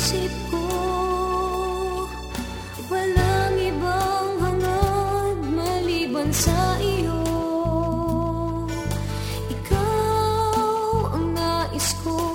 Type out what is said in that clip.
isip ko Walang ibang hangad maliban sa iyo. Ikaw ang nais ko.